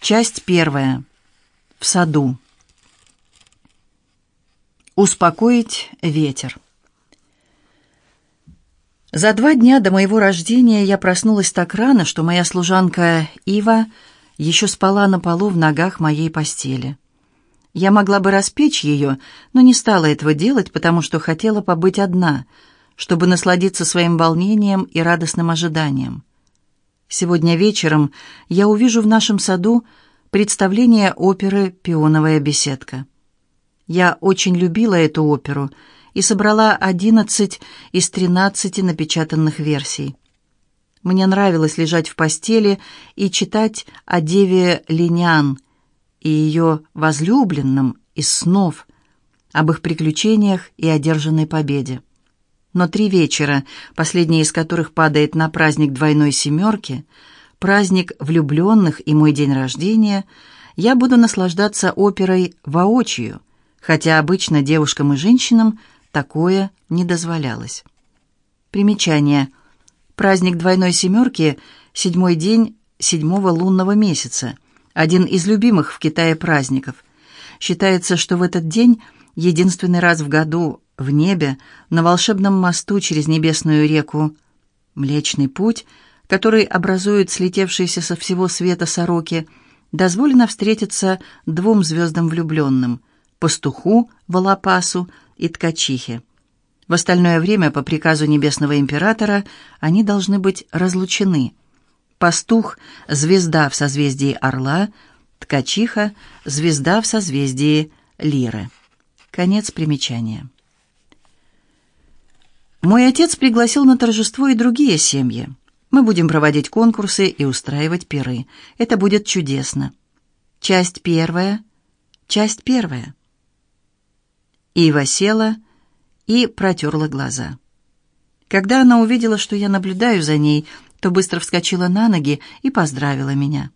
Часть первая. В саду. Успокоить ветер. За два дня до моего рождения я проснулась так рано, что моя служанка Ива еще спала на полу в ногах моей постели. Я могла бы распечь ее, но не стала этого делать, потому что хотела побыть одна, чтобы насладиться своим волнением и радостным ожиданием. Сегодня вечером я увижу в нашем саду представление оперы «Пионовая беседка». Я очень любила эту оперу и собрала 11 из 13 напечатанных версий. Мне нравилось лежать в постели и читать о деве Линян и ее возлюбленном из снов, об их приключениях и одержанной победе. Но три вечера, последний из которых падает на праздник двойной семерки, праздник влюбленных и мой день рождения, я буду наслаждаться оперой воочию, хотя обычно девушкам и женщинам такое не дозволялось. Примечание. Праздник двойной семерки – седьмой день седьмого лунного месяца, один из любимых в Китае праздников. Считается, что в этот день единственный раз в году в небе, на волшебном мосту через небесную реку. Млечный путь, который образует слетевшиеся со всего света сороки, дозволено встретиться двум звездам влюбленным – пастуху, волопасу и ткачихе. В остальное время, по приказу небесного императора, они должны быть разлучены. Пастух – звезда в созвездии Орла, ткачиха – звезда в созвездии Лиры. Конец примечания. Мой отец пригласил на торжество и другие семьи. Мы будем проводить конкурсы и устраивать пиры. Это будет чудесно. Часть первая. Часть первая. Ива села и протерла глаза. Когда она увидела, что я наблюдаю за ней, то быстро вскочила на ноги и поздравила меня.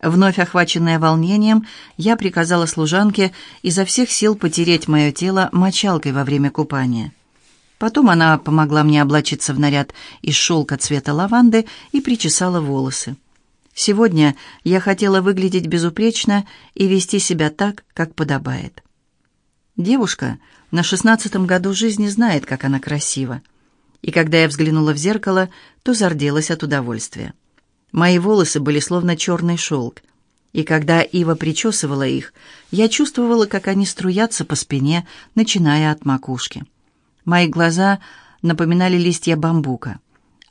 Вновь охваченная волнением, я приказала служанке изо всех сил потереть мое тело мочалкой во время купания. Потом она помогла мне облачиться в наряд из шелка цвета лаванды и причесала волосы. Сегодня я хотела выглядеть безупречно и вести себя так, как подобает. Девушка на шестнадцатом году жизни знает, как она красива. И когда я взглянула в зеркало, то зарделась от удовольствия. Мои волосы были словно черный шелк. И когда Ива причесывала их, я чувствовала, как они струятся по спине, начиная от макушки. Мои глаза напоминали листья бамбука,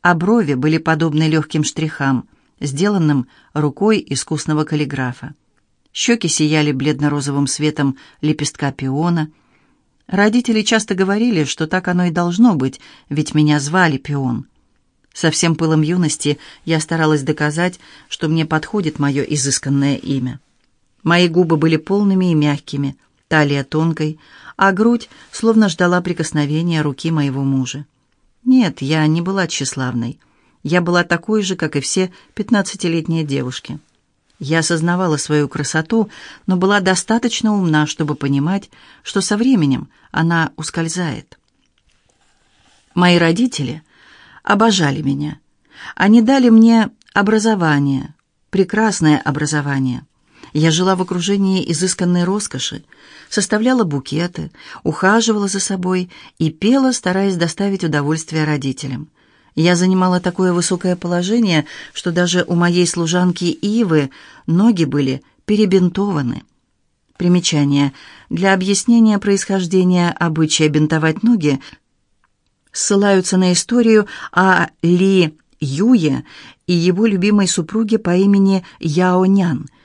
а брови были подобны легким штрихам, сделанным рукой искусного каллиграфа. Щеки сияли бледно-розовым светом лепестка пиона. Родители часто говорили, что так оно и должно быть, ведь меня звали Пион. Со всем пылом юности я старалась доказать, что мне подходит мое изысканное имя. Мои губы были полными и мягкими, талия тонкой, а грудь словно ждала прикосновения руки моего мужа. Нет, я не была тщеславной. Я была такой же, как и все пятнадцатилетние девушки. Я осознавала свою красоту, но была достаточно умна, чтобы понимать, что со временем она ускользает. Мои родители обожали меня. Они дали мне образование, прекрасное образование – я жила в окружении изысканной роскоши, составляла букеты, ухаживала за собой и пела, стараясь доставить удовольствие родителям. Я занимала такое высокое положение, что даже у моей служанки Ивы ноги были перебинтованы. Примечание. Для объяснения происхождения обычая бинтовать ноги ссылаются на историю о Ли Юе и его любимой супруге по имени Яо Нян –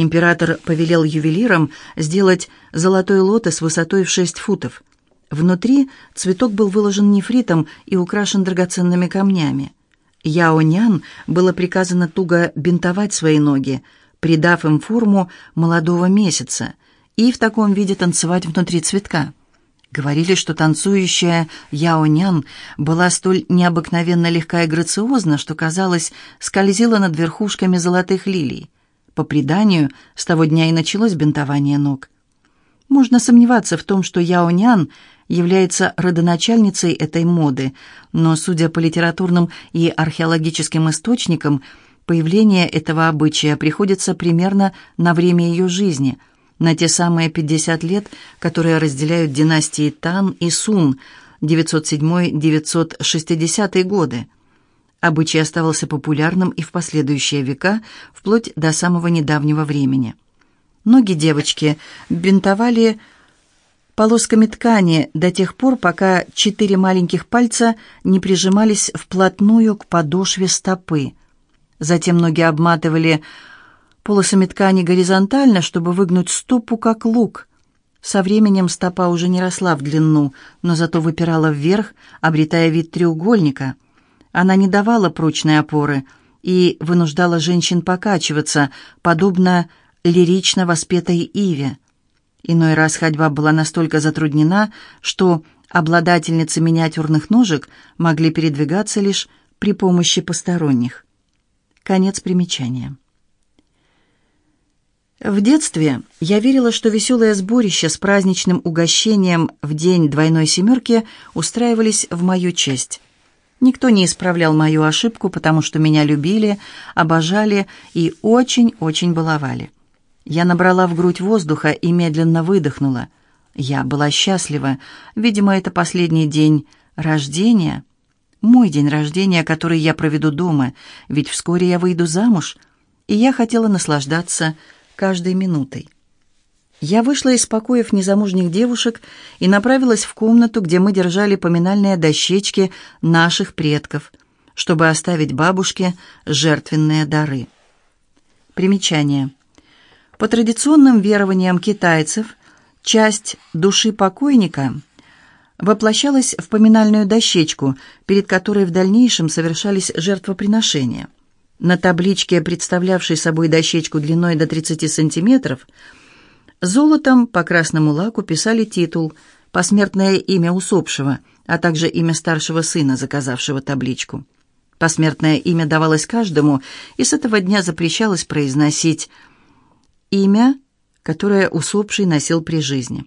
Император повелел ювелирам сделать золотой лотос высотой в шесть футов. Внутри цветок был выложен нефритом и украшен драгоценными камнями. Яо-нян было приказано туго бинтовать свои ноги, придав им форму молодого месяца, и в таком виде танцевать внутри цветка. Говорили, что танцующая Яо-нян была столь необыкновенно легка и грациозна, что, казалось, скользила над верхушками золотых лилий. По преданию, с того дня и началось бинтование ног. Можно сомневаться в том, что Яонян является родоначальницей этой моды, но, судя по литературным и археологическим источникам, Появление этого обычая приходится примерно на время ее жизни, на те самые 50 лет, которые разделяют династии Тан и Сун, 907-960 годы. Обычай оставался популярным и в последующие века, вплоть до самого недавнего времени. Ноги девочки бинтовали полосками ткани до тех пор, пока четыре маленьких пальца не прижимались вплотную к подошве стопы. Затем ноги обматывали полосами ткани горизонтально, чтобы выгнуть стопу, как лук. Со временем стопа уже не росла в длину, но зато выпирала вверх, обретая вид треугольника — она не давала прочной опоры и вынуждала женщин покачиваться, подобно лирично воспетой Иве. Иной раз ходьба была настолько затруднена, что обладательницы миниатюрных ножек могли передвигаться лишь при помощи посторонних. Конец примечания. В детстве я верила, что веселое сборище с праздничным угощением в день двойной семерки устраивались в мою честь. Никто не исправлял мою ошибку, потому что меня любили, обожали и очень-очень баловали. Я набрала в грудь воздуха и медленно выдохнула. Я была счастлива. Видимо, это последний день рождения. Мой день рождения, который я проведу дома, ведь вскоре я выйду замуж, и я хотела наслаждаться каждой минутой. Я вышла из покоев незамужних девушек и направилась в комнату, где мы держали поминальные дощечки наших предков, чтобы оставить бабушке жертвенные дары. Примечание. По традиционным верованиям китайцев, часть души покойника воплощалась в поминальную дощечку, перед которой в дальнейшем совершались жертвоприношения. На табличке, представлявшей собой дощечку длиной до 30 сантиметров, Золотом по красному лаку писали титул, посмертное имя усопшего, а также имя старшего сына, заказавшего табличку. Посмертное имя давалось каждому, и с этого дня запрещалось произносить имя, которое усопший носил при жизни.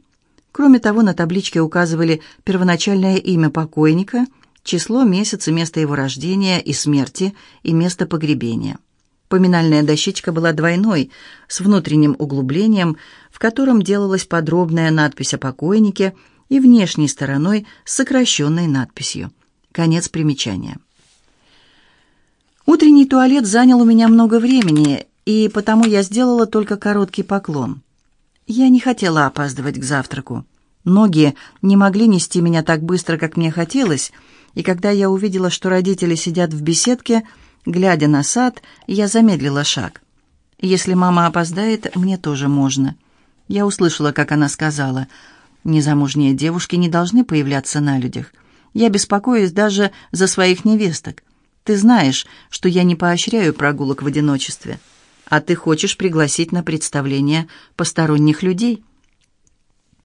Кроме того, на табличке указывали первоначальное имя покойника, число, месяц и место его рождения и смерти и место погребения. Поминальная дощечка была двойной, с внутренним углублением, в котором делалась подробная надпись о покойнике и внешней стороной с сокращенной надписью. Конец примечания. Утренний туалет занял у меня много времени, и потому я сделала только короткий поклон. Я не хотела опаздывать к завтраку. Ноги не могли нести меня так быстро, как мне хотелось, и когда я увидела, что родители сидят в беседке, Глядя на сад, я замедлила шаг. «Если мама опоздает, мне тоже можно». Я услышала, как она сказала, «Незамужние девушки не должны появляться на людях. Я беспокоюсь даже за своих невесток. Ты знаешь, что я не поощряю прогулок в одиночестве. А ты хочешь пригласить на представление посторонних людей?»